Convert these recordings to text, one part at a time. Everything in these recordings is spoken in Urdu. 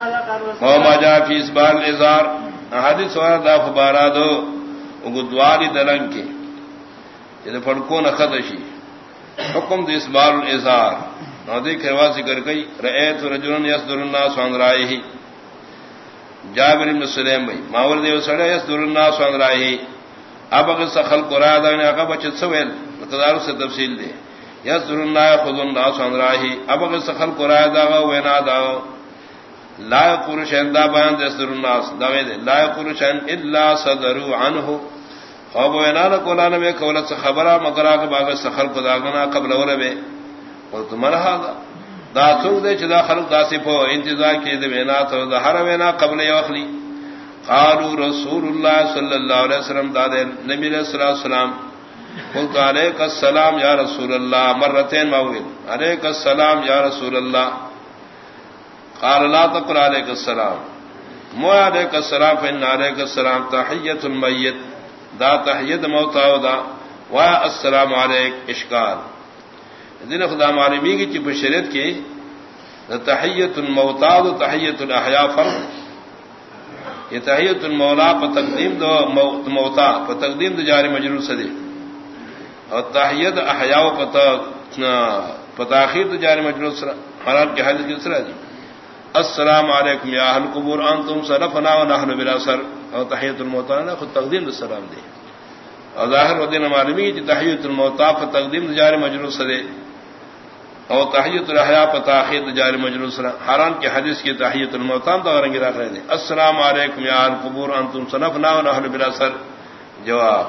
ما جا فی اس بار اظہار، حدیث وارا دا فبارا دو اگدواری دلنگ کے۔ جدے پھڑکو نخدشی حکم دو اس بار الاظہار۔ نودی کروا ذکر گئی رئیت رجلن یصدر الناس عن رائه جابر بن سلیم بھائی، ماور دیو سڑے یصدر الناس عن رائه اب اگر سخل قرآن دا نے اگا بچت سویل تدارو سے تفصیل دے۔ یصدر الناس خذ الناس عن رائه اب اگر سخل قرآن دا وینا دا لا يقول شيئا دا بیان دے سر الناس، دا دے. لا يقول شيئا الا صدروا عنه او بیان نہ کولا نے کولا سے خبر مگر کہ باغ سخر کو داغنا قبل اور بے قلت من هذا؟ دا څنګه دے چدا خلق داسی پو انتظار کی دے وینا تو ظهر وینا قبل یخلی قالوا رسول الله صلی اللہ علیہ وسلم، دا دے نبی صلی اللہ علیہ وسلم قلت علیک السلام یا رسول اللہ مرتين ماویل. علیک السلام یا رسول اللہ قال لا تقل عليك السلام. مو عليك السلام فإن عليك السلام تحية الميت دا تحية موتا ودا وا السلام عليك اشكال دین خدا معلومی کی چپ شریعت کی؟ تحیت الموتا و تحیت الاحیاء فرق یہ تحیت المولا پر تقدیم دو موتا پر تقدیم دو جاری مجرور سے اور تحیت احیاء پر تاخیر دو جاری مجرور سرا حالات کے حدیث کی سرا دی. السلام علیکم یا اہل قبور، انتم سلفنا و نحن بلا سر. ہاں، او تحیت الموتا خود تقدیم السلام دے. اور ظاہر و دین معلومی کی تحیت الموتا پر تقدیم جار مجرور سرے او تحیت الحیا پر تاخیر جار مجرور سر حران کے حدیث کی تحیت الموتا تو رنگ رکھ رہے دے السلام علیکم یا اہل قبور، انتم سلفنا و نحن بلا سر. جواب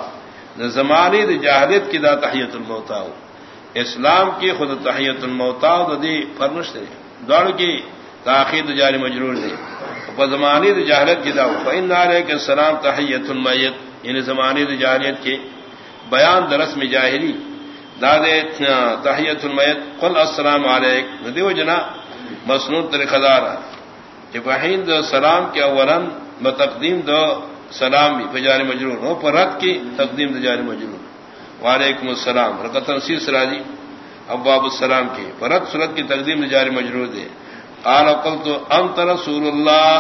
زمانی جاہلیت کی دا تحیت الموتا اسلام کی خود تحیت الموتا دی فرمش دے. دوڑ کی تاخیر جاری مجرور دے زمانی جہرت کی داؤ فین نارے کے سلام تحیت المیت. یعنی زمانی جاہریت کے بیان درس میں جاہری داد تحیت المیت. قل السلام علیک. ندیو جنا مصنوع طریقہ دار جب سلام کے اولن بتقدیم دو سلام بھی مجرور. ہو پر رد کی تقدیم دجار مجرور. وعلیکم السلام. رکت نصیر سراجی. اباب السلام کی. فرد سرت کی تقدیم دجار مجرور دے. قال قلت، انت رسول الله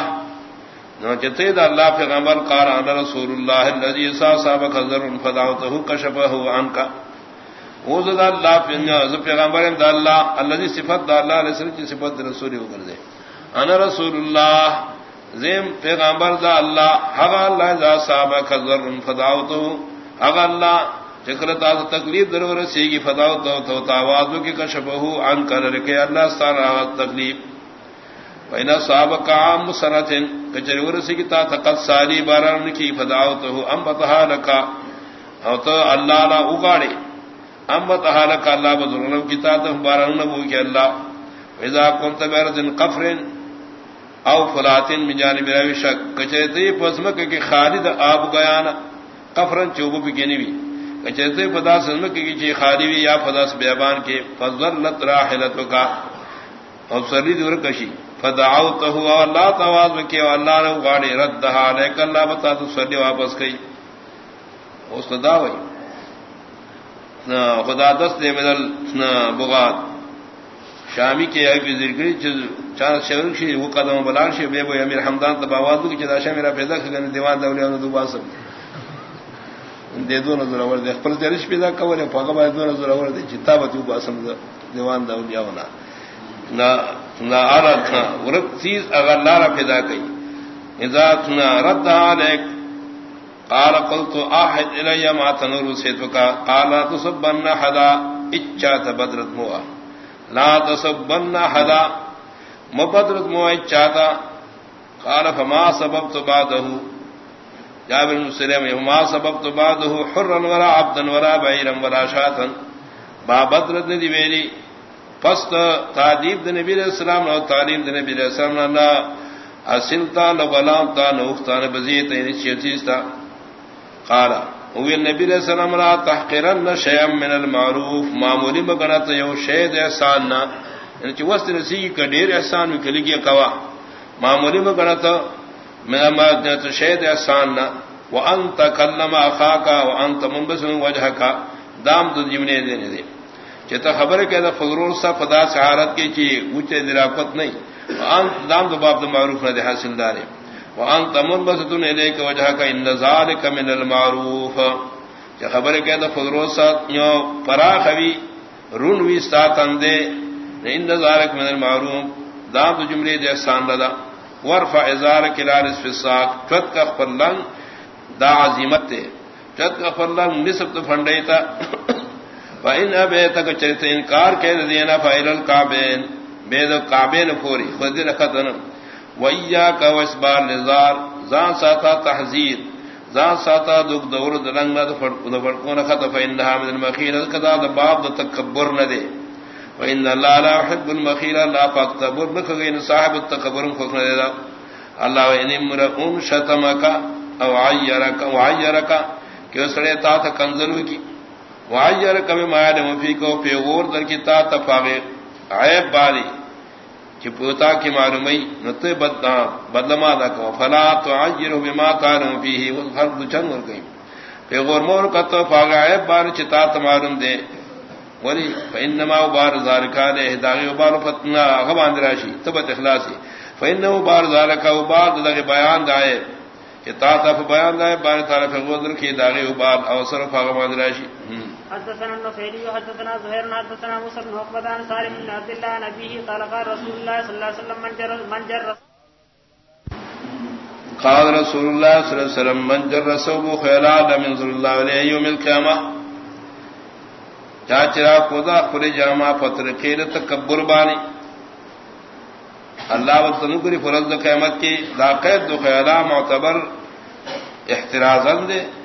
نجتید اللہ پیغمبر قال، انا رسول الله الذي صاب خزر فدعوته كشفه عنك وذ اللہ پیغمبر دا اللہ الذي صفات دا اللہ رسول کی صفات رسول ہو کر دے. انا رسول الله زم پیغمبر دا اللہ حق اللہ ذا صاب خزر فدعوته. حق اللہ ذکر تا تکلیف ضرور سی کی فدعوته تو تاوازو کی کشفه عن کر کے اللہ سارا تکلیف. وینا صاحب کام سنتن کچرور سکتا تقد سالی باران کی فداوته ام بتها لك او تو اللہ لا اگاڑے۔ ام بتها لك اللہ بزرگن کی تا باران نبو کہ اللہ۔ اذا كنت برد قفر او فلاتن من جانب روی شک کچرتے پسمک کی خالد آب گیانا قفرن چوبو بگنی بھی کچرتے فدا سنمک کی چی خالی بھی یا فدا سبیابان کے فضلت راحلتو کا اور سری دور کشی۔ فدعوته الله تواز کی اللہ نے گاڑی رد علیک اللہ بتا تو سلی واپس گئی۔ اس خدا وئی خدا دست دے مدل بغات۔ شامی کے ایک ذکری چار شہر شی وہ قدم بلان شی بے بو امیر حمدان تب آواز کی چدا شاہ میرا پیدا کر دیوان دولی انو دوبا سب۔ دے دو نظر اور دے، خپل درش پیدا کولے، پاگا با دو نظر اور دے جتا بتو باسم دیوان دولی اونا نہ چیز اگر لارا پیدا گئی رد علیک۔ قال قلت آحد الی ما تنور سیتوکا قال تصبن حدا۔ اچا تبدرت موا۔ لا تصبن حدا۔ مبدرت موا اچا تا۔ قال فما سببت بعده۔ جابر مسلم فما سببت بعده حرا ورا عبدا ورا بعيرا ورا شاتا۔ با بدرت ندی ویلی۔ فست تعدیب د نبی علیہ السلام اور تعلیم د نبی علیہ السلام نہ اسلتا نہ غلام تا نہ اختا نہ بزیت یعنی چیز تھا قال هو النبی علیہ السلام را تحقیرن شیئا من المعروف، معمولی مگنت یو شید احسان نہ یعنی چ وسط نسی کا ډیر احسان وکلی کی کوا. معمولی مگنت میں ما تے شید احسان نہ وانت کلم اخاک وانت منبس وجهک دام تو جمنے دینے دے۔ چتا خبر کہ فضرور سا پدا سہارت کی چی اونچے دراپت نہیں وان دام تو باب معروف نہ دے حاصل دارے وان تمن بس تن الیک وجہ کا ان ذالک من المعروف. کہ خبر کہ تو فروسا یو فرا خوی رون وی سات اندے ان ذالک من المعروف. دام تو جملے دے احسان لدا ورفع ازار کلارس فی الساق. چت کا فلن دا عظیمت تے. چت کا فلن نسب تو فنڈے تا. فإن أبيتك چرت انکار کہ دینا فإلى الكعبين بيد الكعبين فوري خذ لخذن وإياك واسبال لزار زان ساتا تحذير زان ساتا دغ دور دلنگ نہ فرقون خط فإنها من المخيل كذا باب تکبر نہ دے وإن الله لا يحب المخيل لا فاكتبر بكغين صاحب التكبر فكن دے اللہ وإن امرؤ شتمك او عيرك وعيرك کہ اسڑے تا کنزلو کی واجر کبھی مایا نے مفی کو پیغور در کی تا تفاغے عیب بالی کہ پوتا کی معلومی نت بدنا بدلما دا کو فلا تو عجر بما کان فيه والفرد چن ور گئی پیغور مور کا تو فاغ عیب بار چتا تمارن دے. ولی فانما بار ذالک علی ہدایت بار فتنا غبان دراشی تبت اخلاصی. فانه بار ذالک و بعد دغه بیان دائے کہ تا تا بیان دائے بار تعالی فغور کی داغی و بعد اوسر فاغ دراشی حدثنا النصيري وحدثنا زهير، حدثنا موسى بن عقبة، عن سالم بن عبد الله، عن أبيه قال قال رسول الله صلى الله عليه وسلم، من جر من جر قال رسول الله صلى الله عليه وسلم، من جر ثوبه خيلا لم ينظر الله عليه يوم القيامة. چاچرا خدا خود جامع پتر خیر تکبر بانی۔ اللہ و تنکری فرض قیامت کی دا قید دو خیالہ معتبر احترازن دے۔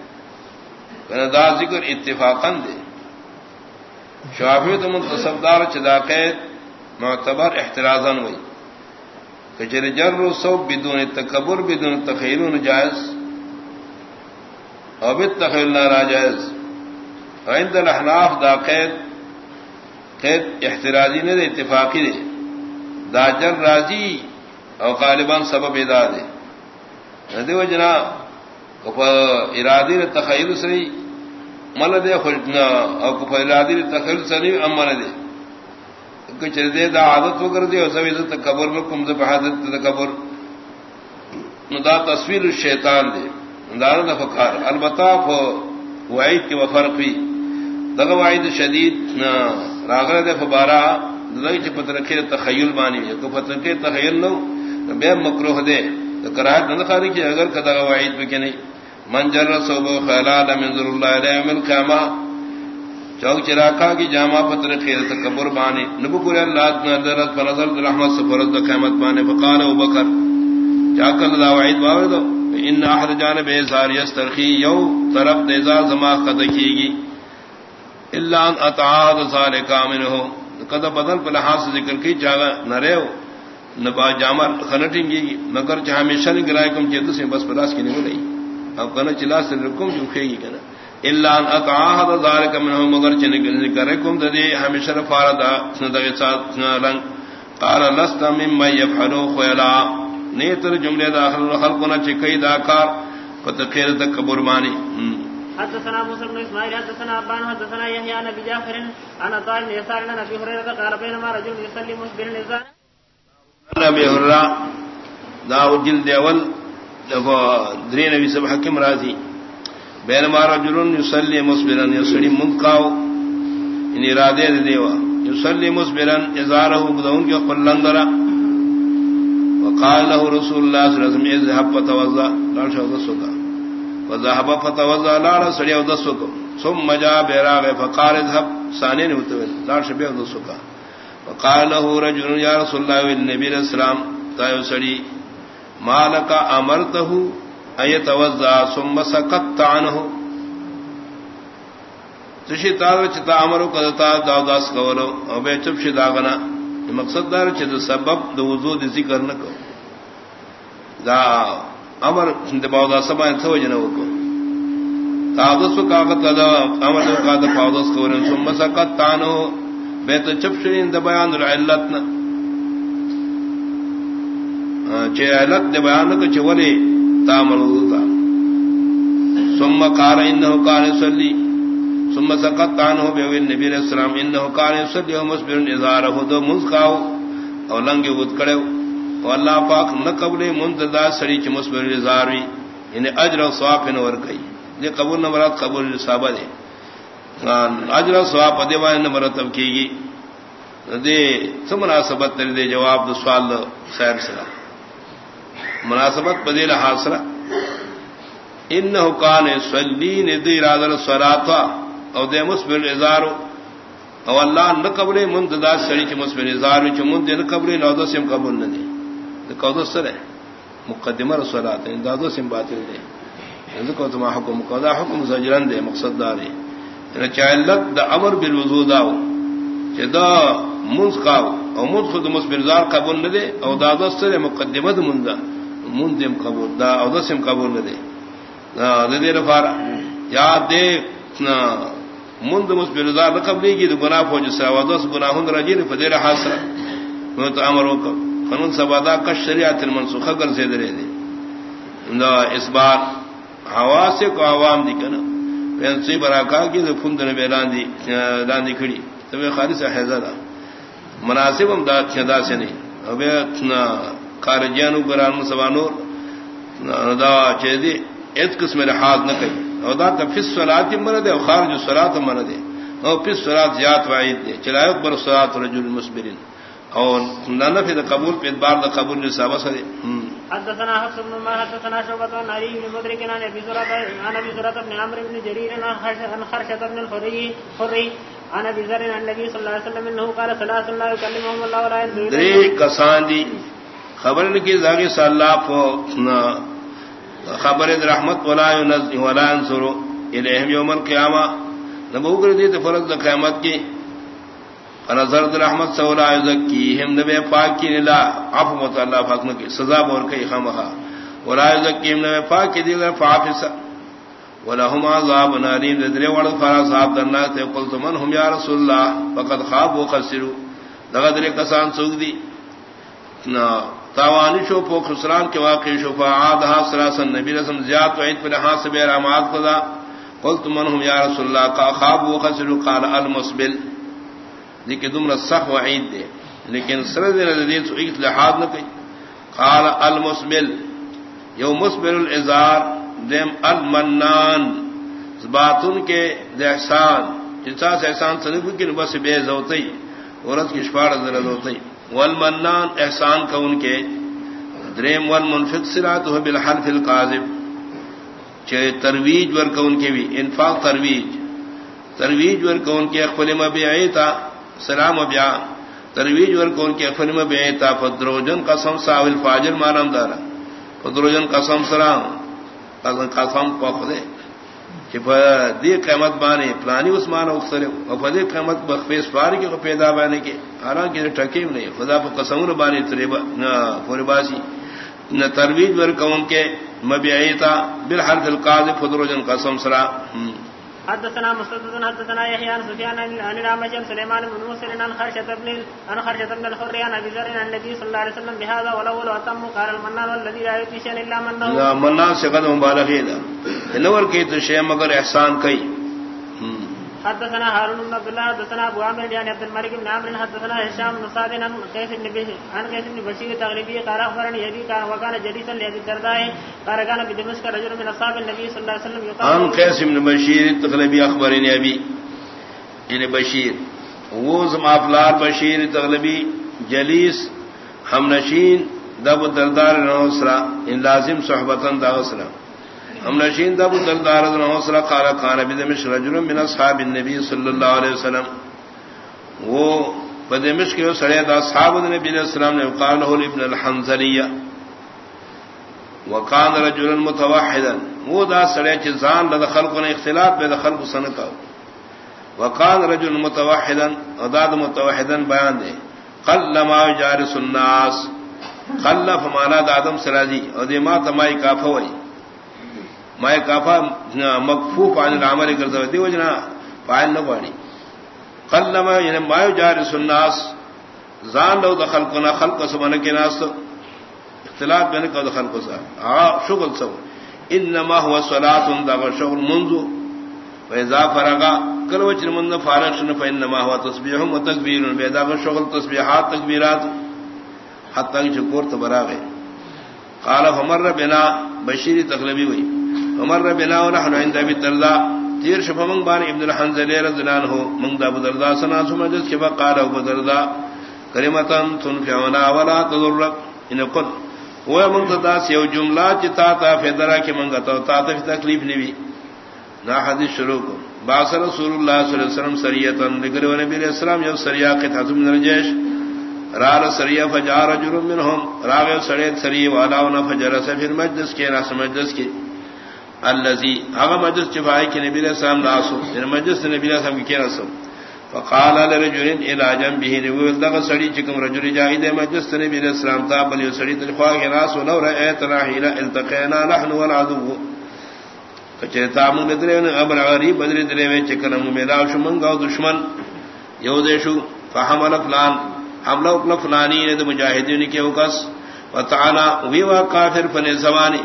یعنی دا ذکر اتفاقا دے۔ شافی تو منتصبدار چدا قید معتبر احترازن ہوئی کچر جر جی سو بدون تکبر، بدون تخیل جائز۔ اور تخیل نہ جائز۔ عند الاحناف دا قید قید احتراجی نے دے، اتفاقی دے۔ دا جر راضی اور غالبان سبب ادا دے۔ ندی و جناب ارادی نے تخیل سری مل دے خوشنا اور ارادی نے تخیل سری امن دے۔ کچھ دے دا عادت ہو کر دے، اور سبھی تکبر میں کم سے بحادت تکبر۔ دا تصویر الشیطان دے۔ دار دا فکار البتہ فو وعید کی وفرق بھی دغ وعید شدید راغر دے فبارا دغ چھ پتر کے تخیل بانی ہے۔ کو پتر کے تخیل نو بے مکروہ دے۔ تو کراہت نہ خاری کی اگر کدا وعید پہ نہیں۔ منجر صوب خیلال منظر اللہ علیہ من قیامہ چوک چراکا کی جامع پتر خیر تکبر بانی، نبو پورے اللہ نظرت فنظر رحمت سفرت قیمت بانی. فقال ابو بکر چاکل اللہ وعید باوردو ان احد جانب ازار یسترخی، یو طرف دیزار زما قد کی گی اللہ ان اتعاد ذالکا منہو قد بدل پر لحاظ ذکر کی چاگا نرے ہو نبا جامع خنٹیں گی مگر چاہا ہمیشہ نگرائے کم چیتو سے بس پلاس کی نہیں نہیں. اب کنا چلا سے رکم جو گی کنا الا ان اقعاد ذلك منه مگر چن کرکم ددی ہمیشہ فاردا سندے ساتھ رنگ قال لست مما يفعلوا خيلا. نیتر جملے داخل خلقنا چکئی داکار فتخیر تکبر مانی حدثنا موسى بن اسماعيل حدثنا ابان حدثنا يحيى عن ابي جعفر عن طالب يسار عن ابي هريره قال بينما رجل يصلي مسبر النزار ابي هريره داود جلد اول درین ابی سب حکم راضی. بین مارا جرون یوسلی مسبرن یسڑی منقاو ان یعنی ارادے دے دیوا. یوسلی مسبرن ازارہ بدون کے قلندرا وقال له رسول الله صلی اللہ علیہ وسلم، اذهب فتوضا. لا شو دسوکا وذهب فتوضا لا سڑی او دسوکا ثم جاء براغ، فقال اذهب. ثاني نوتو لا شبه دسوکا وقال له رجل يا رسول الله والنبي صلى الله عليه وسلم تایو سڑی مالک امرته اي توزع ثم سقط عنه. تشی تاو چتا امرو کدتا داوداس کولو، او به چپ شي داغنا. مقصد دار چې د سبب د وضو د ذکر نه کو دا امر د باودا سبا ته وجنه وکړو تاودس کاغت دا امر د کاغت پاودس کولو، ثم سقط عنه. به ته چپ شي د بیان العلت نه چلت دے بیان کو چولے تامل ہوتا ثم قال انه كان يصلي ثم سقط عنه بيو النبي السلام۔ انه كان يصلي ومسبر ازاره دو مسقاو او لنگے ود کڑے اللہ پاک نہ قبل منتدا سڑی چمس زاروی انہیں یعنی اجر و سواپ ان ورکئی یہ قبول نہ مراد قبول صحابہ دے۔ اجر و سواپ ادے والے نے مرتب کی گی دے سب مناسبت تری دے جواب دو سوال خیر سرا مناسبت بدے حاصلہ ان حکان سلی نے دی رادر سراتا او دے مسبر ازارو او اللہ نہ قبر قبل منتدا سڑی چ چمس ازارو چمن دے نہ قبل نو دو سم قبول نہ دی دے قود سر ہے مقدمہ رسولات ہیں دادو سم باطل دے۔ کو تم حکم قضا حکم زجرن دے، مقصد دار ہے یعنی چاہلت دا امر بالوضو داو کہ دا منز قاو او منز خود مسبر مسبرزار قبول نہ دے، او دادو سر مقدمہ دا۔ مندم قبول، دا او دا سم قبول نہ دے دا دے رفارا یا دے مند مسبرزار قبلی کی تو گناہ پہنچ سا ودس گناہوں رجی فدیر حاصل میں تو امر ہو کر قانون سبادا کا شریعت منسوخہ کر سے درے دے۔ دا اس بار ہوا سے کو عوام دی کنا۔ پینسی برا کا کی تو فند نے بیلان دی لاندی کھڑی۔ تو خالص حیزہ دا۔ مناسب ہم دا چھدا سے نہیں۔ اب اتنا خارجیانو بران سبانور دا چیزی ایت قسم لحاظ نہ کئی او دا تفس صلات من دے او خارج صلات من دے او پس صلات زیات وعید دے چلائے بر صلات رجل مسبرین اور نفی دا قبول پہ ادبار دا قبول نے صحابہ سرے حدثنا حفص بن عمر حدثنا شعبة عن علي بن مدرك عن ابي زرعه عن ابي زرعه بن عمرو بن جرير عن خرشه بن الحري حري عن ابي ذر عن النبي صلى الله عليه وسلم انه قال ثلاث لا يكلمهم الله ولا ينظر دري کسان دی خبر کی زاگی صلی اللہ خبر رحمت ولا ينزل ولا ينصر اليهم يوم القيامه نبو کر دی تو فرض قیامت کی. نظر رحمت سولا کی ہم نبی پاک کی نلا عفو مت اللہ پاک نے کی سزا بور کئی خمہا ولا یزکی ہم نبی پاک کی دل فافس ولهم عذاب نارین ذرے ور فرا صاحب درنا تے قلت من هم یا رسول اللہ؟ فقد خواب وخسروا دغدر کسان سوگ دی. نا تاوانی شو پو خسران کے واقع شو. فعادها سراسن نبی رسم زیاد وعید پر حاسب رحمات قضا قلت من یا رسول اللہ کا خواب وخسروا قال المسبل. لیکن تم سخ وعید دے. لیکن سرد ردید ایک لحاظ نہ کئی. قال المسبل. یو مسبل الازار، دیم المنان. باتن کے احسان. جنسا سے احسان سنگو کی بس بے زوتی عورت کی شفاڑ زرد ہوتی. والمنان، احسان کا ان کے۔ دریم، والمنفق سرات ہو بالحرف القاذب۔ چاہے ترویج ور کا ان کے بھی، انفاق ترویج۔ ترویج ور کا ان کے اخبر مبیعی تھا سلام بیا ترویج ور کو ان کے فلم بے تا فدروجن قسم ساول فاجر مانم دارا۔ فدروجن قسم سلام۔ قسم کو خدے کہ دی قیمت بانے پلانی عثمان اکثر وفدی قیمت بخفیس پار کی کو پیدا بانے کے حالانکہ ٹھکیم نہیں خدا پر قسم بانے فورباسی نہ ترویج ور کو کے مبیعیتا بالحرد القاضی فدروجن قسم سلام حدثنا مسدد حدثنا يحيى عن سفيان عن رامج سليمان بن مسلم عن خرشة بن عن خرشة بن الحر عن ابي ذر عن النبي صلى الله عليه وسلم بهذا ولو لو قال المنان والذي لا يؤتي شيئا الا من له منان سے مبالغين مبالغه ده انور کی تو شے مگر احسان کئی حدثنا هارون بن عبد الله، حدثنا ابو عامر يعني عبد الملك بن عامر حدثنا هشام بن سعد عن قيس بن بشير، عن قيس بن بشير التغلبي قال اخبرني ابي كان وكان جليسا لابي الدرداء، قال كان بدمشق رجل من اصحاب النبي صلى الله عليه وسلم يقال عن قيس بن بشير التغلبي اخبرني ابي ان بشير. وہ زمافلار بشیر تغلبی جلیس ہم نشین دب دردار نوسرا ان لازم صحبتن داوسرا ہم نشین دب دلدار حوصلہ قال خان بدمش رجل من اصحاب النبي صلی اللہ علیہ وسلم۔ وہ بدمش کے سڑے دا اصحاب النبی علیہ السلام نے قال له ابن الحنظلیہ وكان رجلا متوحدا وہ دا سڑے چ زان لد خلق نے اختلاف بے خلق سنتا۔ وكان رجل متوحدا اداد متوحدا بیان دے۔ قل ما جارس الناس۔ خلف مانا آدم سراجی اور دما تمائی کافوئی مائے کافا مکفو پانی رامر کر دی وجنا پائن نہ پانی کل نما یعنی مایو جار سناس زان لو دخل کو نہ خلق کو سمن کے ناس. اختلاف بین کو دخل کو سا شغل سو. انما هو صلاه دا شغل منذ. فاذا فرغا کل وچن من فارغ شن فانما هو تسبيح و تکبیر بيدا شغل تسبيحات تکبیرات حد تک چکور تو برا گئے قال فمر بنا بشیری تقلبی ہوئی فمر بنا ونحن عند ابي الدرداء تیر شف بان ابن الحنزل رضی اللہ عنہ من دا ابو الدرداء سنا سمجھ کے قال ابو الدرداء کلمتان تنفعنا ولا تضرك ان قد وہ من تدا سی جملہ چتا تا فدرا کے منگا تو تا تکلیف نہیں نہ حدیث شروع کو۔ باصر رسول اللہ صلی اللہ علیہ وسلم سریتن لگر نبی علیہ السلام یو سریا کے تھم نرجیش رار سریا فجار رجل منهم راغ سڑیت سری والا ون فجر سفر مجلس کے ناس مجلس کے۔ الذي هغه مجلس چفای کی نبی علیہ السلام راسو ان مجلس نبی علیہ السلام کی راسو فقال لرجل الى جنبه یعنی نبی دغ سڑی چکم رجل جاہد مجلس نبی علیہ السلام تا بل سڑی تلخوا کے راسو لو رأيت راحلا التقينا نحن والعدو. کچرتا من ندرے نے ابر غری بدر درے میں چکن میرا شمن گاو دشمن یو دیشو فحمل فلان. حملہ اکل فلانی یعنی نے مجاہدین کے اوکس وتعالی، وی وا کافر فن زمانی.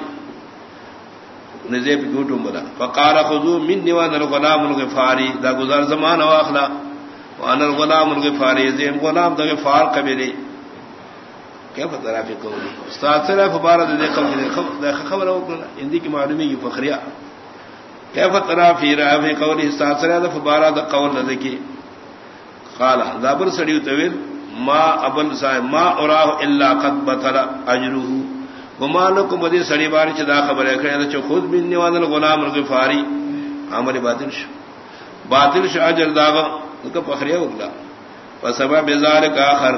نزے پہ گوٹوں بلا فقال خذو من نوان الغلام الغفاری. دا گزار زمان واخلا. وانا الغلام الغفاری. زیم غلام دا غفار قبلی کیف ترا فی قولی؟ استاد سرا فبارد دے قولی دے خبر اوکلا اندی کی معلومی کی فخریہ کیف ترا فی را فی قولی؟ استاد سرا دا فبارد قول لدکی قال دابر سڑیو طویل ما ابل صاحب، ما اراہ الا قد بطل اجره. وما لكم بدی سڑی بار چدا خبر ہے کہ چ خود بن نوان الغلام الغفاری عمل باطل ش باطل ش اجر داغ کو فخریہ وگلا فسبب بذلك اخر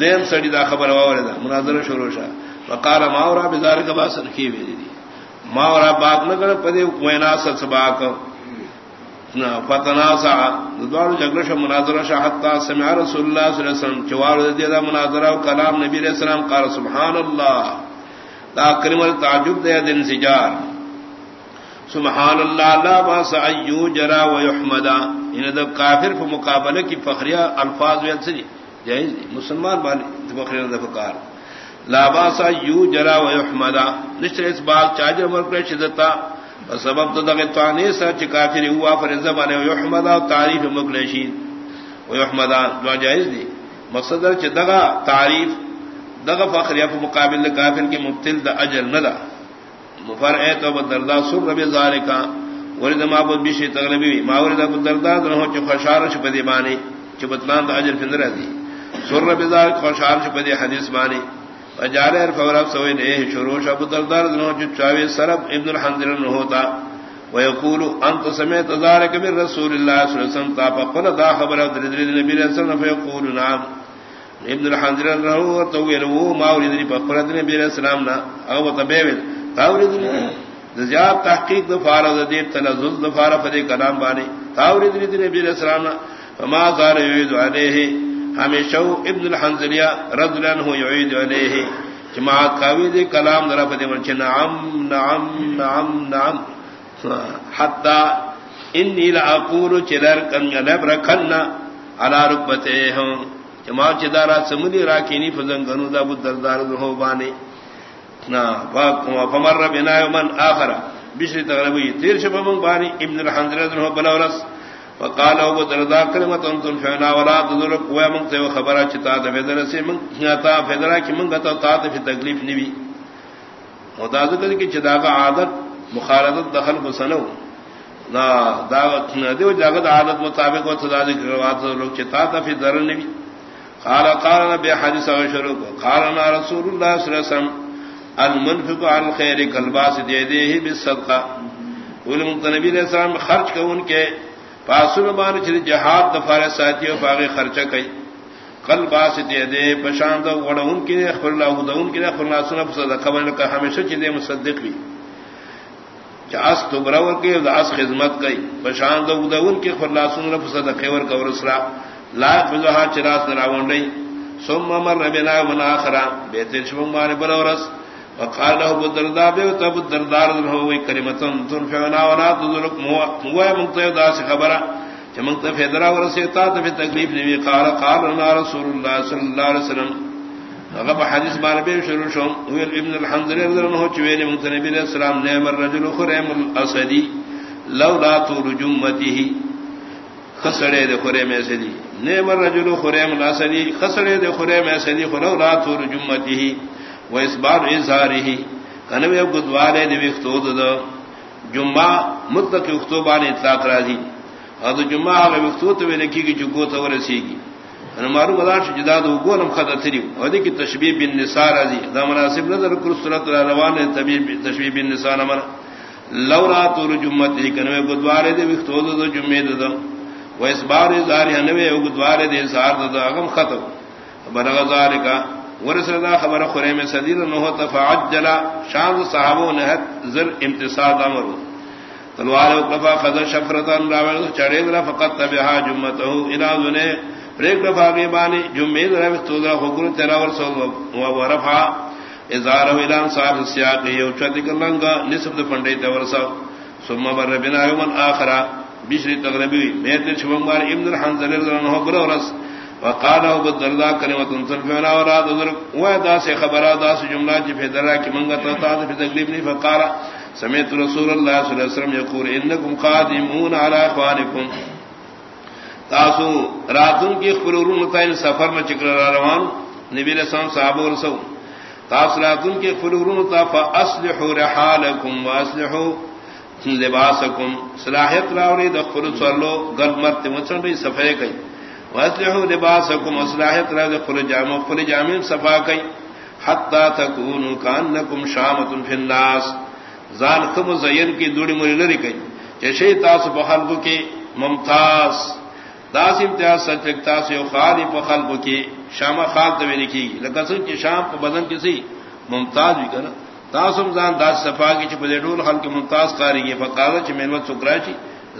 دین سڑی دا خبر اوردا مناظر شروع شا۔ وقال ما اورا بذلك باسن کی وی دی۔ ما اورا بات نہ کر، پدی کوینا سباک فتناسا دوار جگرش مناظرہ شاہتا سمع رسول اللہ صلی اللہ علیہ وسلم چوار دیدہ مناظرہ و کلام نبی علیہ السلام۔ قال سبحان اللہ۔ دا کریم تعجب دے دن سجار. سبحان اللہ، لا باس ایو جرا و یحمدا. ان دا کافر پر مقابلہ کی فخریہ الفاظ ویل سری جائز دی، مسلمان بالی فخریہ دا فکار لا باس ایو جرا و یحمدا. نشتر اس بات چاجر مرکر شدتا سبب تو دغه توانی سره چې کافر هوا پر زمانه او يحمد تعریف مکلشین. او يحمد دوا جائز دي مقصد چې دغه تعریف دغه فخر یا مقابل کافر کې مبتل د اجر نه ده. مفرعه تو بدردا سر رب ذالک. ورد ما بود بشي تغلبي ما ورد ابو دردا نه چې خوشاله شپ دی باندې چې بتلان د اجر فندره دي سر رب ذالک خوشاله شپ دی حدیث بانی. باندې فجار فوراً سوئے نے شروع ابو دردار دنوں جو چاوی سرب ابن الحنظر نہ ہوتا ويقول انت سمعت ذلك من رسول الله صلى الله عليه وسلم. فقال دا خبر در در النبي صلى الله عليه فيقول نعم. ابن الحنظر له طويل و ما اريد ان فقال النبي صلى الله عليه وسلم او تبيل تاورد زیاد تحقیق دفار دیر تلزز دفار فدی کلام بانی تاورد النبي صلى الله عليه وسلم فما قال يعيد عليه ہمیشہ ابن الحنزلیہ رد عنہ یعید علیہ۔ جماعت کاوی دے کلام ذرا پدے من نعم نعم نعم نعم۔ حتا انی لاقول چلر کن لب رکھنا علی رکبتے ہوں جماعت چدارا سملی راکینی فزنگنو دا ابو دردار ہو بانے نا فمر بنا من آخر. بشری تغربی تیر شبہ من بانی ابن الحنزلیہ بلورس. وقال ابو دردا كلمه انتم فينا ولا تذر قوه من تو خبر چتا فدر سے من تا فدر کی من گتا تا في تکلیف نبی خدا ذکر کی چدا کا عادت مخالفت دخل بسنو نا دعوت نہ دیو جگت عادت مطابق و خدا ذکر روات لوگ چتا تا في در نبی قال قال نبي حديث شروع قال رسول الله صلى الله عليه وسلم، المنفق على الخير كالباس يديه بالصدقه ولمتنبي علیہ السلام خرچ کو ان کے پاسن مان چر جہاد دفار ساتھی و باغ خرچہ کئی کل باس دے دے پشاند وڑا ان کے خبر اللہ دا ان کے خبر اللہ سنا فسد خبر کا ہمیشہ چدے مصدق بھی چاس تو برور کے داس خدمت کئی پشاند دا ان کے خبر اللہ سنا فسد خیور کا ورسرا لاکھ بزہا چراس نراون رہی ثم مر بنا من اخرى بیت شبم مار برورس وقال له ابو الدرداء بيت ابو الدرداء هو كلمه تنفعنا ولا تذلك هو مقتضى داس خبره جمن فدرا ورسيتا في تكليف نبي قال قال لنا رسول الله صلى الله عليه وسلم. غب حديث بار به شروع شو هو ابن الحنظل رضي الله عنه چوين من النبي عليه السلام نعم الرجل خريم الاسدي لولا طول جمته خسڑے دے خرے میں سے دی الرجل خریم الاسدی خسرے دے خریم اسدی خلو لا تور جمته و اس بار اسبار ازاره کنوے گدوارے دے وختود دو جمعہ مطلق اختوبان اطلاق راضی۔ اور دو جمعہ اگر وختود وی لکھی کی جگو تو رسی گی ان مارو مدار جدا دو گولم خدا تری اور دی کی تشبیہ بالنساء راضی۔ دا مناسب نظر کر صورت روان طبیب تشبیہ بالنساء نمر۔ لولا تور جمعہ کنوے گدوارے دے وختود دو جمعہ دو۔ وہ اس بار ازار ہنوے اگدوار دے سار دو اغم ختم۔ بلغ ذالک ورسل خبر خریم صدیر نو تفعجل شان صحابو نہت زر امتصاد امر۔ تلوار او وقفا خذ شفرتن راول چڑے درا فقط تبها جمعته الى ذنے پریک دفعہ رفا گیبانی جمعے درا تو حکر تیرا ور سو و ورفع ازار الى صاحب السیاق یو چتی کلنگا نسب فنڈے تورسا۔ ثم بر بنا یوم اخر بشری تغربی میت شبنگار ابن الحنزل رضی اللہ عنہ برورس وقال ابو الدرداء كلمه تنفعنا وراد ذلك ودا سے خبر ادا سے جملہ جی فدرا کی منگت تا فی تکلیف نہیں فقال سمعت رسول الله صلی اللہ علیہ وسلم يقول انكم قادمون على اخوانكم تاسو راتن کی خبرون متعین سفر میں چکر روان. نبی علیہ السلام صحابہ رسول تاسو راتن کی خبرون تا فاصلحوا رحالكم واصلحوا لباسکم، صلاحیت راوری دخل صلو گل مرتے مچن بھی صفحے کئی۔ واسلحوا لباسکم صلاحیت راوری دخل جامع خل جامع صفا کئی۔ حتی تکونو کانکم شامت فی الناس۔ زان خم زین کی دوڑی مری لری کئی۔ چشی تاس بخلقو کی ممتاز۔ داس امتیاز سچک تاس یو خالی بخلقو کی شام خال توی لکھی گی۔ لکسن کی شام پا بدن کسی ممتاز بھی کرنا تاسم زان داس صفا کی چھ پدے ڈول خلق ممتاز کاری گی فقاضا چھ میلمت سکرا چھ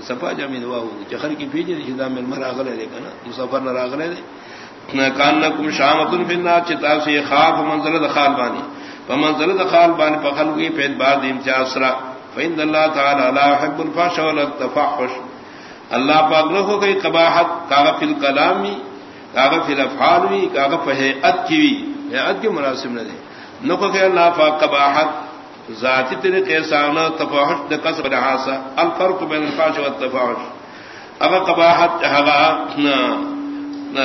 صفا جمی دعا ہوگی چھ خلقی پیجے دی دا میلمہ راغلے دے کنا مسافر نہ راغلے دے کانکم شامتن فی النار چھ تاسی خواب منزل دخال بانی فمنزل دخال بانی پا خلقی پید بعد امتیاز سرا فإن اللہ تعالی لا حب الفاش والتفحش اللہ پاک لکھو کئی قباحت کاغا فی الکلامی کاغا فی الافحالوی کاغا فی حیعت کیوی حیعت کی مناسب نہ دے نقو کہ اللہ پاک قباحت ذاتی طریقے سانا تفاحش دا قصب لحاسا الفرق بین الفاش والتفاحش۔ اگر قباحت حقا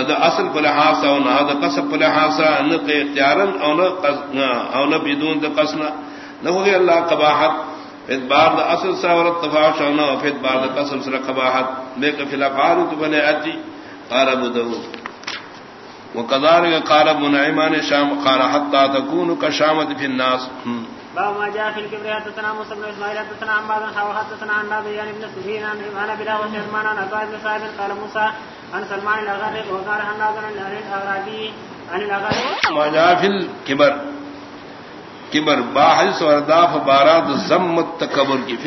دا اصل پر لحاسا نا دا قصب پر لحاسا نقی اختیارا او نا بدون دا قصنا نقو کہ اللہ قباحت فید بار دا اصل سا ورد تفاحش او نا فید بار دا قصب سر قباحت۔ بیک فی الافعال تو بنے اجی قال ابو داود۔ وكذلك قال ابن نعيمان شام قال حتى تكون كشامة في الناس. باب ما جاء في حدثنا موسى بن اسماعيل حدثنا عن بعض حدثنا عن ابن سبيل عن عن بلا وسلمان عن بن صاحب قال موسى عن سلمان وقال عن عن الاغرابي عن الاغر ما جاء في الكبر كبر باحث ورداف بارات کی؟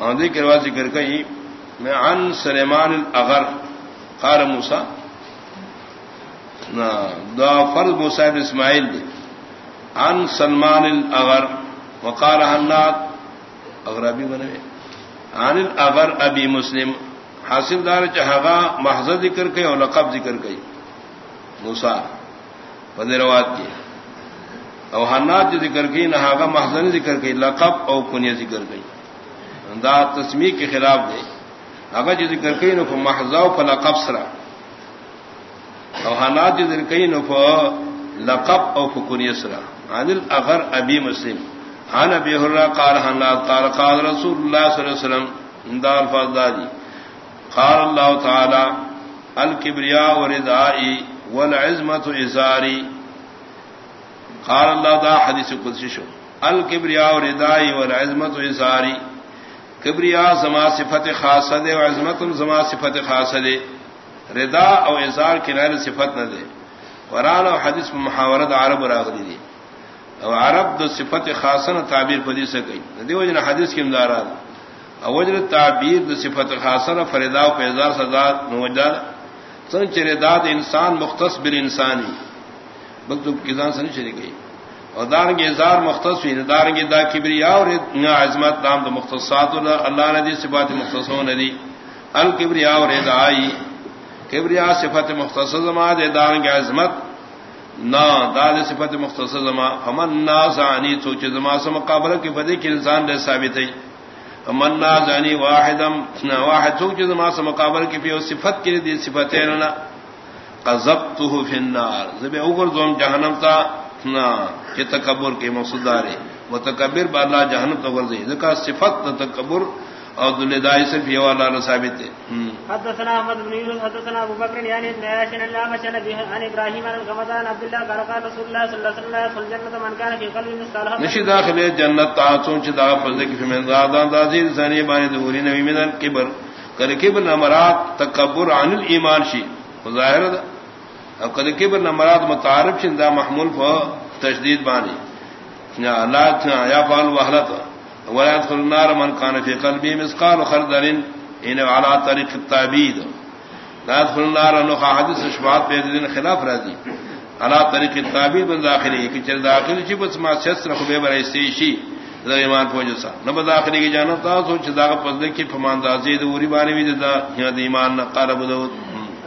ہاں دیکھ رواز ذکر کئی میں عن سلیمان الاغر، قال موسى دا فرض موسى بن اسماعیل دی. عن سلمان الاغر، وقال حنات اغرابی بنے عن الاغر ابی مسلم، حاصل دار چہگا محض ذکر کئی اور لقب ذکر کئی. موسا پدروات کی. او حنات جو ذکر کی نہاگا محضن ذکر کئی، لقب او کنیا ذکر کئی. دا تسمی کے خلاف دے. اگر جی ذکر کئی نو محضاء فلا قبصرا او حالات جی ذکر کئی نو لقب او فکن یسرا عن الاغر ابی مسلم. عن ابی حرہ قال حنات قال قال رسول اللہ صلی اللہ علیہ وسلم اندار الفاظ دادی قال اللہ تعالی الكبریاء وردائی والعزمت ازاری قال اللہ دا حدیث قدسی شو. الكبریاء وردائی والعزمت ازاری کبریا زما صفت خاص دے اور عظمت زما صفت خاص دے۔ ردا او اظہار کنائر صفت نہ دے۔ قرآن اور حدیث محاورت عرب راغلی دی۔ او عرب دو صفت خاصن تعبیر پدی سے گئی وجن حدیث کی امدارات او وجن تعبیر دو صفت خاصن فردا و پیزار سزاد موجد سن چرداد انسان مختص بال انسانی بلکہ کسان سن چلی گئی اور دارنگ اظہار مختص ہوئی دارنگ دا کبریا اور عظمت نام تو مختصات اللہ ندی صفات مختصوں ندی الکبریا اور ادائی کبریا صفت مختص زما دے دارنگ عظمت نہ داد صفت مختص زما۔ ہمن نا سانی سوچ زما سے مقابلہ کی بدی کے انسان دے ثابت ہے۔ منا زانی واحدم واحد سوک چیز ما سے مقابل کی پیو صفت کی دی صفتین نا۔ قذبتو فی النار، زبی اوگر زوم جہنم تا۔ چی تکبر کی مقصود داری متکبر با اللہ جہنم تا ورزی ذکا صفت تکبر اور دلدائی سے بھی والا ثابت ہے۔ حدثنا احمد بن يونس حدثنا ابو بكر يعني ابن ان الله مشى به عن ابراهيم عن الغمدان عبد الله قال قال رسول الله صلى الله عليه وسلم يدخل الجنه من كان في قلبه مثقال نشي داخل جنت تعصون چ دا فضل کی من زادان دازیر ثانی بانی دوری نبی من الكبر کر کبر نمرات تکبر عن الايمان شي ظاہر دا۔ او کر کبر نمرات متعارف شندا محمول ف تشدید بانی یا اللہ یا فال وحلت. ولا يدخل النار من كان في قلبه مسقال خردل ان على طريق التعبيد. لا يدخل النار انه حديث شفاعت به دين خلاف راضي على طريق التعبيد من داخلي کہ چر داخل چھ بس ما شسر خو به برای شی ایمان پوجو سا نہ داخلي کی جانب تا سوچ دا پس کی فمان دازید اوری بانی وی دا ایمان نہ قرب دو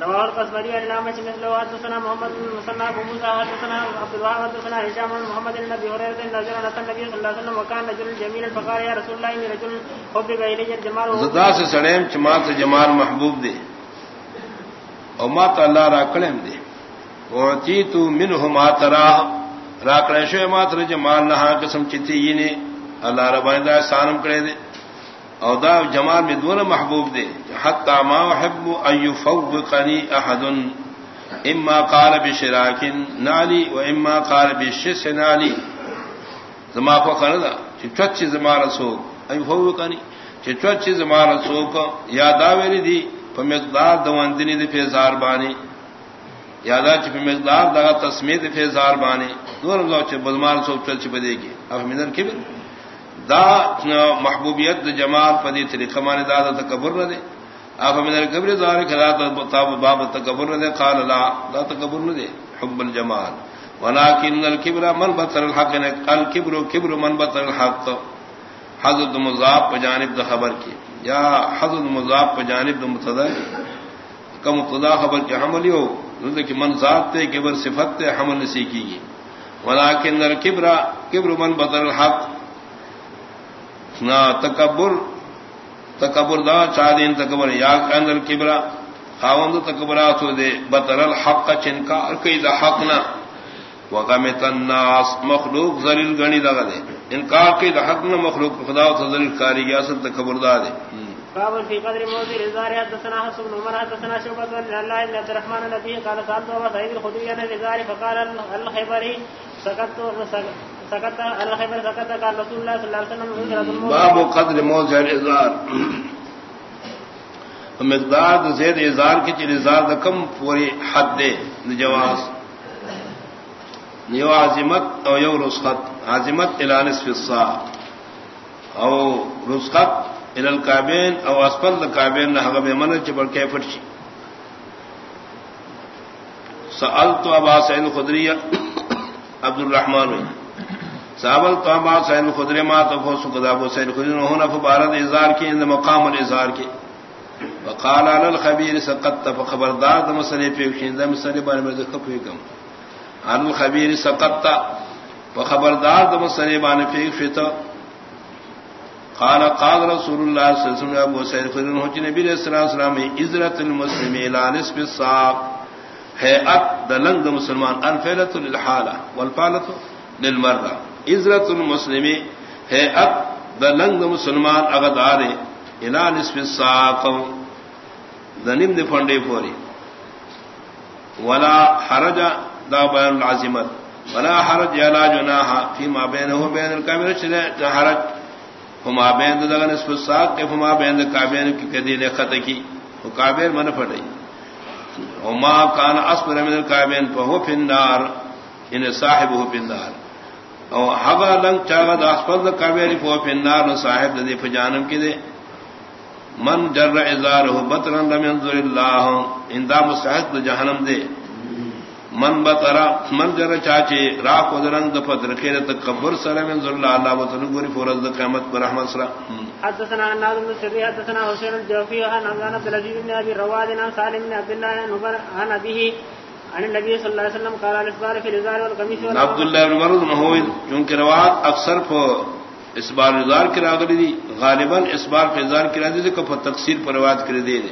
رواه القصبري عن نعمة مثله حدثنا محمد بن المثنى ابو موسى، حدثنا عبد الوهاب، حدثنا هشام بن محمد بن ابي هريره ان رجلا اتى النبي صلى الله عليه وسلم وكان رجل جميل فقال يا رسول الله اني رجل حب الي الجمال زدا سے سڑیم چما سے جمال محبوب دے۔ او ما تعالی را کلم دے۔ اوتی تو منه ما ترى را کلے شو ما تر جمال نہ قسم چتی ینے اللہ رب دا سانم کرے دے۔ او دا جمال میں دون محبوب دے. حتی ما احب ان يفوقني احد. اما قال بشراك نالي و اما قال بشس نالي زما کو کردا چچ زما رسو ان يفوقني چچ زما رسو کو یادا ویری دی پمقدار دوندنی دی فیزار بانی یادا چ پمقدار دا تسمیت فیزار بانی دور زو چ بزمان سو چل چ بدے گی اب منن کبر. دا محبوبیت دا جمال پدی طریقہ مانے دا دا تکبر نہ دے. آپ من الکبر ظاہر کھلا تا باب تکبر نہ دے. قال لا، دا تکبر نہ دے. حب الجمال. ولكن الكبر من بطر الحق نے الكبر كبر من بطر الحق. حضرت مضاف جانب دا خبر کی. یا حضرت مضاف جانب دا متدا کا خبر کی حمل ہو. کہ من ذات تے، کبر صفت تے، حمل نسی کی ولكن الكبر كبر من بطر الحق. نہ تکبر تکبر دا چادین تکبر، یا اندر کبرا، خاوند تکبرا تو دے، بطر الحق چنکا کئی دا حق نہ وقمت الناس، مخلوق ذلیل گنی لگا دے. انکار کئی دا حق نہ مخلوق خدا و ذلیل کاری گیا سب تکبر دا دے. باب في قدر موضع الازار، حدثنا حسن بن عمر، حدثنا شعبة بن الله بن عبد الرحمن النبي قال سألت أبا سعيد الخدري عن الازار، فقال الخيبري سكت سكت الخيبر سكت قال رسول الله وسلم باب قدر موضع الازار مقدار زید ازار کی چیز ازار دا کم پوری حد دے جواز۔ نیو عظمت او یو رسخت۔ عظمت الانس فی الصاع او رسخت الى الكعبين او اسفل الكعبين نہ ہگے من چ کے فرشی سالت ابا سعید الخدری عبد الرحمن سابل تو ابا سعید الخدری ما تو فو سقدا ابو سعید الخدری نہ ہونا فبارد اظہار کی ان مقام الاظہار کی۔ وقال على الخبير سقطت فخبردار دم مسئلے پہ شیندم مسئلے بارے میں ذکر ہوئی کم على الخبير سقطت فخبردار دم مسئلے بارے پہ فتا قال قال رسول الله صلى الله عليه وسلم، ابو سعيد خيرن هو نبی علیہ السلام عزرت المسلم الى نسب الصاق۔ ہے ات دلنگ مسلمان الفیلۃ للحالہ والفالۃ للمرہ۔ عزرت المسلم ہے ات دلنگ مسلمان اغدار الى نسب الصاق دنیم دی فنڈے پوری۔ ولا حرج دا بیان العظمت۔ ولا حرج ولا جناح فيما بينه وبين الكامل حرج۔ فما بین دغه نسب ساق کے فما بین کعبین کی کدی نے خط کی۔ وہ کعبین من پھٹئی وما کان اصبر من الكعبین فهو في النار۔ ان صاحبه في النار۔ او هغه لنگ چاغه د اصبر د کعبین فهو في النار نو صاحب د په جانم کې دے من جر ازاره بطرا لم ينظر الله، ان دا مستحق جہنم دے من بطرا، من جر چاچے را کو درنگ د پدر خیر تکبر سلام ان اللہ اللہ وتعالى گوری فرض قیامت پر رحمت سرا حدثنا ان بن سري حدثنا حسين الجوفي، عن عن عبد العزيز بن ابي رواد، عن سالم بن عبد الله، عن عمر عن ابيه عن النبي صلى الله عليه وسلم قال الاسبار في الازار والقميص عبد الله بن مرض نہ ہوئی چونکہ روایت اکثر کو اس بار ازار کی راغلی دی غالباً اس بار پہ ازار کی راضی کو تقسیر پر روایت کر دے دے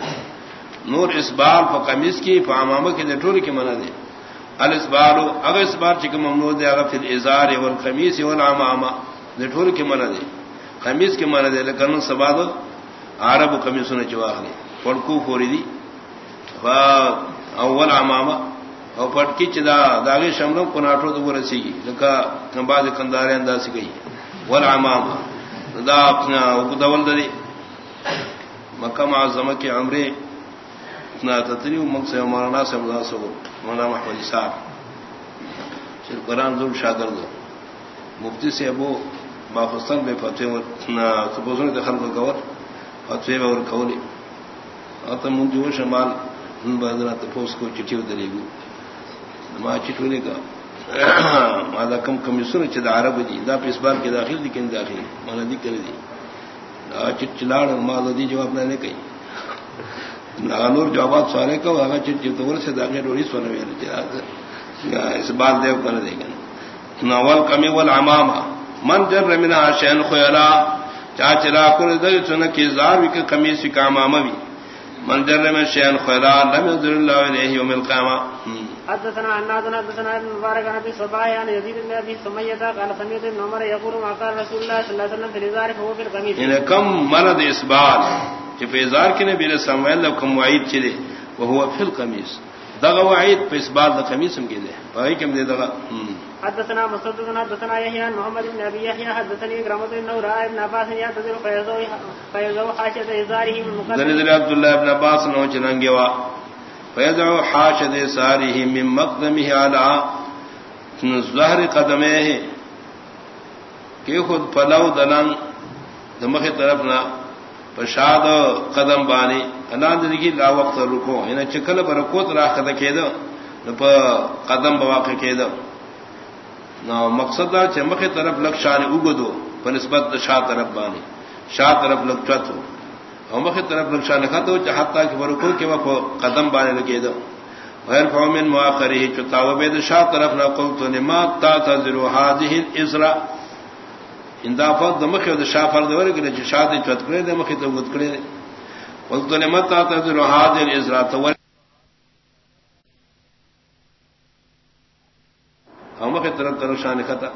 نور اس بار پر قمیص کی پامامہ کے نٹور کی منع دے الس بار اگر اس بار چکم ممنوع دے اگر اول قمیص اول عامہ نٹور کی منع دے قمیص کی منع دے لیکن سبا دو عرب قمیص نے چواہ لے پڑکو فوری دی۔ اول عامہ اور پٹکی چدا داغی شملوں کو ناٹو تو وہ رسی گی لکا بعد کندارے انداز گئی۔ والعمام دا اپنا دول دری مکہ معظمہ کے عمرے اتنا تتری مک سے مولانا سے مدا سو مولانا محمد صاحب۔ پھر قرآن ضرور شاگرد۔ مفتی سے ابو باخستان میں فتح دخل کو کور فتح اور کھولی اور تم جو شمال ان بہدرا تپوس کو چٹھی ادری گو۔ ماں چٹونے کا؟ مادا کم کم سن چدا عرب دی دا پہ اس بار کے داخل دی کن داخل مانا دی کر دی چٹ چلاڑ مادا دی جواب نہ نے کہی نانور جوابات سوالے کو آگا چٹ چتور سے داخل روڑی سونے میں اس بار دیو کر دے گا ناول کمی ول امام من جر رمنا شین خیرا. چاچرا کر دے سن کی زار وک کمی سی کام اموی من جر من شین خیرا لم يذر الله اليه يوم القيامه حدثنا عن نادنا حدثنا ابن مبارك عن ابي صباح عن يزيد بن ابي سميه قال سمعت ابن عمر يقول ما قال رسول الله صلى الله عليه وسلم في الازار فهو في القميص ان كم مرض اسبال کہ في ازار کے نبی نے لو کم وعید چلے وهو في القميص دغه وعید په اسبال د قمیص پای کوم دی دغه. حدثنا مسدد حدثنا يحيى عن محمد بن ابي يحيى حدثني اكرم بن نور ابن عباس يعتذر فيزو فيزو حاشيه ازاره من مقدم عبد الله بن عباس نو چننگوا فیدعو حاشد ساری من مقدمه على ظهر قدمه کہ خود پلو دلن دمخ طرف نہ پشاد قدم بانی. اللہ دلگی لا وقت رکو. یعنی چکل پر رکو تو راہ قدم کہہ دو قدم بواقع کہہ دو مقصد دا چمخ طرف لگ شان اگدو بنسبت شاہ طرف بانی شاہ طرف لگ چتو ہم طرف نقشہ لکھا تو چاہتا کہ ورکو کہ وہ قدم بانے لگے دو غیر فومن مواخری چتا و بید شاہ طرف نہ قلت نما تا تذر هذه الازرا اندافت دمخ د شاہ فرد ور کہ شاہ دی چت کرے دمخ تو گت کرے قلت نما تا تذر هذه الازرا تو ہم طرف طرف شان لکھا تھا